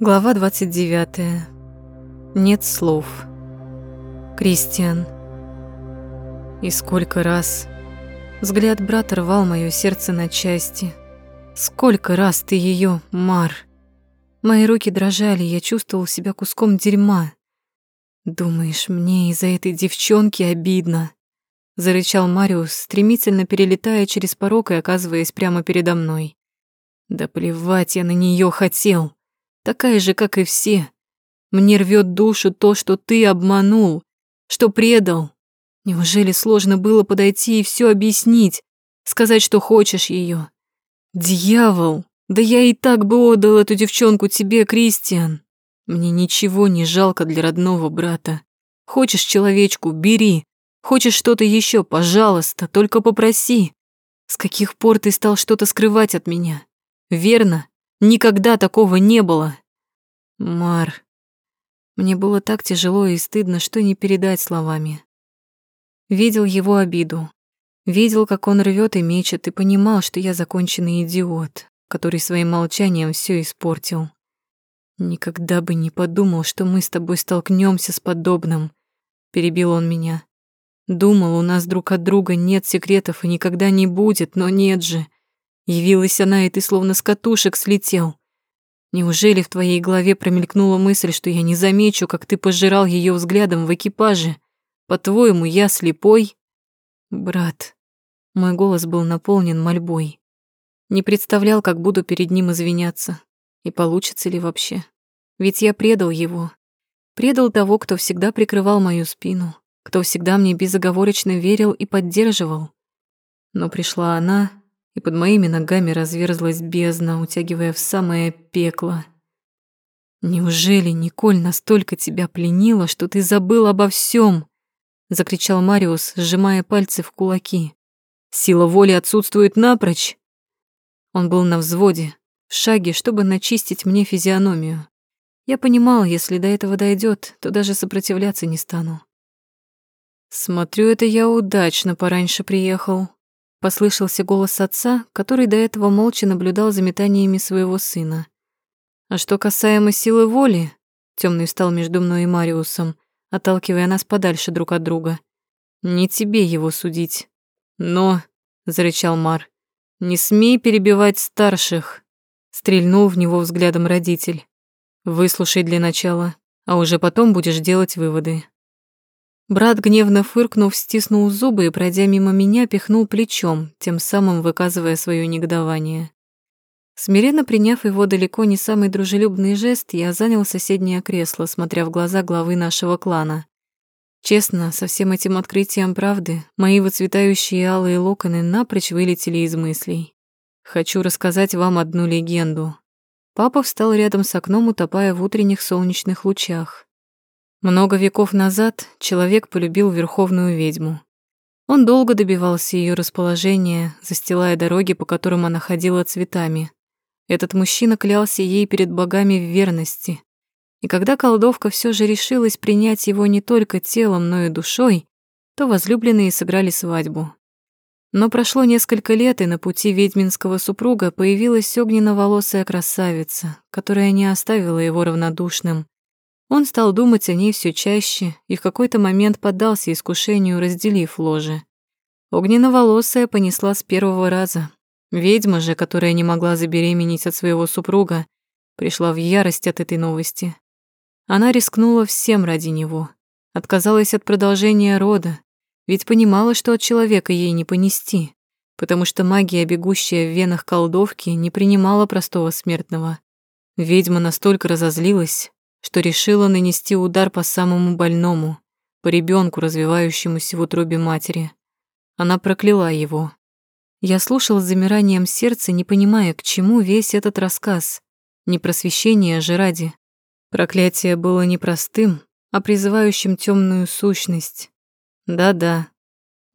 Глава 29. Нет слов. Кристиан. И сколько раз взгляд брата рвал моё сердце на части. Сколько раз ты её, Мар. Мои руки дрожали, я чувствовал себя куском дерьма. Думаешь, мне из-за этой девчонки обидно? зарычал Мариус, стремительно перелетая через порог и оказываясь прямо передо мной. Да плевать я на неё хотел такая же, как и все. Мне рвет душу то, что ты обманул, что предал. Неужели сложно было подойти и все объяснить, сказать, что хочешь ее? Дьявол, да я и так бы отдал эту девчонку тебе, Кристиан. Мне ничего не жалко для родного брата. Хочешь человечку, бери. Хочешь что-то еще, пожалуйста, только попроси. С каких пор ты стал что-то скрывать от меня? Верно? Никогда такого не было. Мар. Мне было так тяжело и стыдно, что не передать словами. Видел его обиду. Видел, как он рвет и мечет, и понимал, что я законченный идиот, который своим молчанием все испортил. Никогда бы не подумал, что мы с тобой столкнемся с подобным. Перебил он меня. Думал, у нас друг от друга нет секретов и никогда не будет, но нет же. Явилась она, и ты словно с катушек слетел. Неужели в твоей голове промелькнула мысль, что я не замечу, как ты пожирал ее взглядом в экипаже? По-твоему, я слепой? Брат, мой голос был наполнен мольбой. Не представлял, как буду перед ним извиняться. И получится ли вообще? Ведь я предал его. Предал того, кто всегда прикрывал мою спину, кто всегда мне безоговорочно верил и поддерживал. Но пришла она, и под моими ногами разверзлась бездна, утягивая в самое пекло. «Неужели Николь настолько тебя пленила, что ты забыл обо всем? закричал Мариус, сжимая пальцы в кулаки. «Сила воли отсутствует напрочь!» Он был на взводе, в шаге, чтобы начистить мне физиономию. Я понимал, если до этого дойдет, то даже сопротивляться не стану. «Смотрю, это я удачно пораньше приехал», Послышался голос отца, который до этого молча наблюдал за метаниями своего сына. А что касаемо силы воли, темный встал между мной и Мариусом, отталкивая нас подальше друг от друга. Не тебе его судить. Но, зарычал Мар, не смей перебивать старших, стрельнул в него взглядом родитель. Выслушай для начала, а уже потом будешь делать выводы. Брат, гневно фыркнув, стиснул зубы и, пройдя мимо меня, пихнул плечом, тем самым выказывая свое негодование. Смиренно приняв его далеко не самый дружелюбный жест, я занял соседнее кресло, смотря в глаза главы нашего клана. Честно, со всем этим открытием правды, мои выцветающие алые локоны напрочь вылетели из мыслей. Хочу рассказать вам одну легенду. Папа встал рядом с окном, утопая в утренних солнечных лучах. Много веков назад человек полюбил верховную ведьму. Он долго добивался ее расположения, застилая дороги, по которым она ходила цветами. Этот мужчина клялся ей перед богами в верности. И когда колдовка все же решилась принять его не только телом, но и душой, то возлюбленные сыграли свадьбу. Но прошло несколько лет, и на пути ведьминского супруга появилась огненно-волосая красавица, которая не оставила его равнодушным. Он стал думать о ней все чаще и в какой-то момент поддался искушению, разделив ложе. Огненноволосая понесла с первого раза. Ведьма же, которая не могла забеременеть от своего супруга, пришла в ярость от этой новости. Она рискнула всем ради него. Отказалась от продолжения рода, ведь понимала, что от человека ей не понести, потому что магия, бегущая в венах колдовки, не принимала простого смертного. Ведьма настолько разозлилась, что решила нанести удар по самому больному, по ребенку, развивающемуся в утробе матери. Она прокляла его. Я слушал с замиранием сердца, не понимая, к чему весь этот рассказ. Не просвещение же ради. Проклятие было не простым, а призывающим темную сущность. Да-да.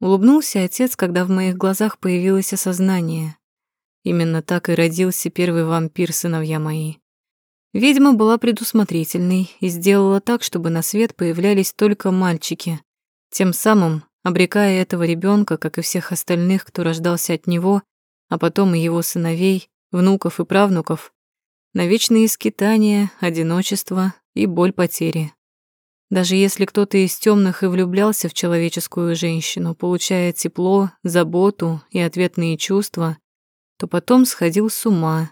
Улыбнулся отец, когда в моих глазах появилось осознание. Именно так и родился первый вампир, сыновья мои. Ведьма была предусмотрительной и сделала так, чтобы на свет появлялись только мальчики, тем самым обрекая этого ребенка, как и всех остальных, кто рождался от него, а потом и его сыновей, внуков и правнуков, на вечные скитания, одиночество и боль потери. Даже если кто-то из темных и влюблялся в человеческую женщину, получая тепло, заботу и ответные чувства, то потом сходил с ума,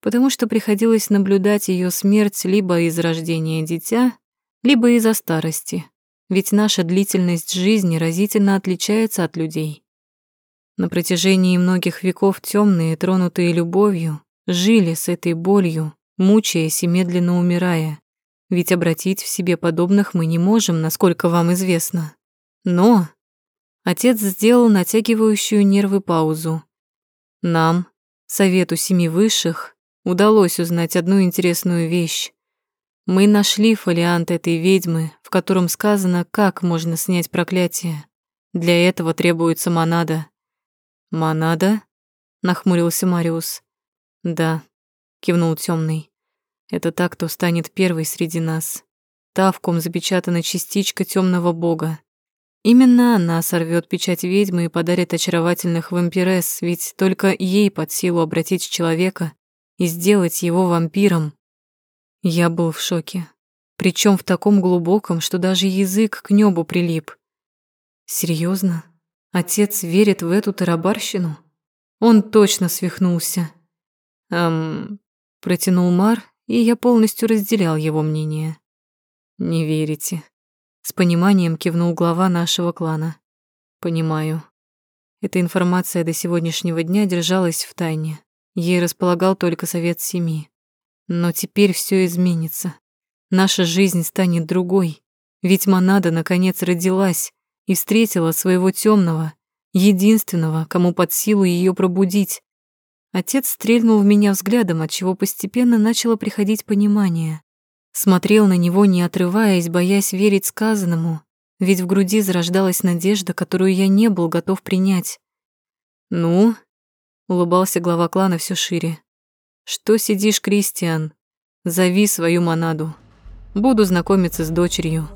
потому что приходилось наблюдать ее смерть либо из рождения дитя, либо из-за старости, ведь наша длительность жизни разительно отличается от людей. На протяжении многих веков темные, тронутые любовью, жили с этой болью, мучаясь и медленно умирая. Ведь обратить в себе подобных мы не можем, насколько вам известно. Но отец сделал натягивающую нервы паузу. Нам, Совету Семи Высших, удалось узнать одну интересную вещь. Мы нашли фолиант этой ведьмы, в котором сказано, как можно снять проклятие. Для этого требуется монада. «Монада?» — нахмурился Мариус. «Да», — кивнул темный. Это та, кто станет первой среди нас. Та, в ком запечатана частичка темного бога. Именно она сорвет печать ведьмы и подарит очаровательных вампиресс, ведь только ей под силу обратить человека и сделать его вампиром. Я был в шоке. Причем в таком глубоком, что даже язык к небу прилип. Серьезно? Отец верит в эту тарабарщину? Он точно свихнулся. Эм, протянул Мар и я полностью разделял его мнение. «Не верите?» С пониманием кивнул глава нашего клана. «Понимаю. Эта информация до сегодняшнего дня держалась в тайне. Ей располагал только Совет Семи. Но теперь все изменится. Наша жизнь станет другой. Ведь Монада наконец родилась и встретила своего темного, единственного, кому под силу ее пробудить. Отец стрельнул в меня взглядом, от чего постепенно начало приходить понимание. Смотрел на него, не отрываясь, боясь верить сказанному, ведь в груди зарождалась надежда, которую я не был готов принять. «Ну?» — улыбался глава клана все шире. «Что сидишь, Кристиан? Зови свою монаду. Буду знакомиться с дочерью».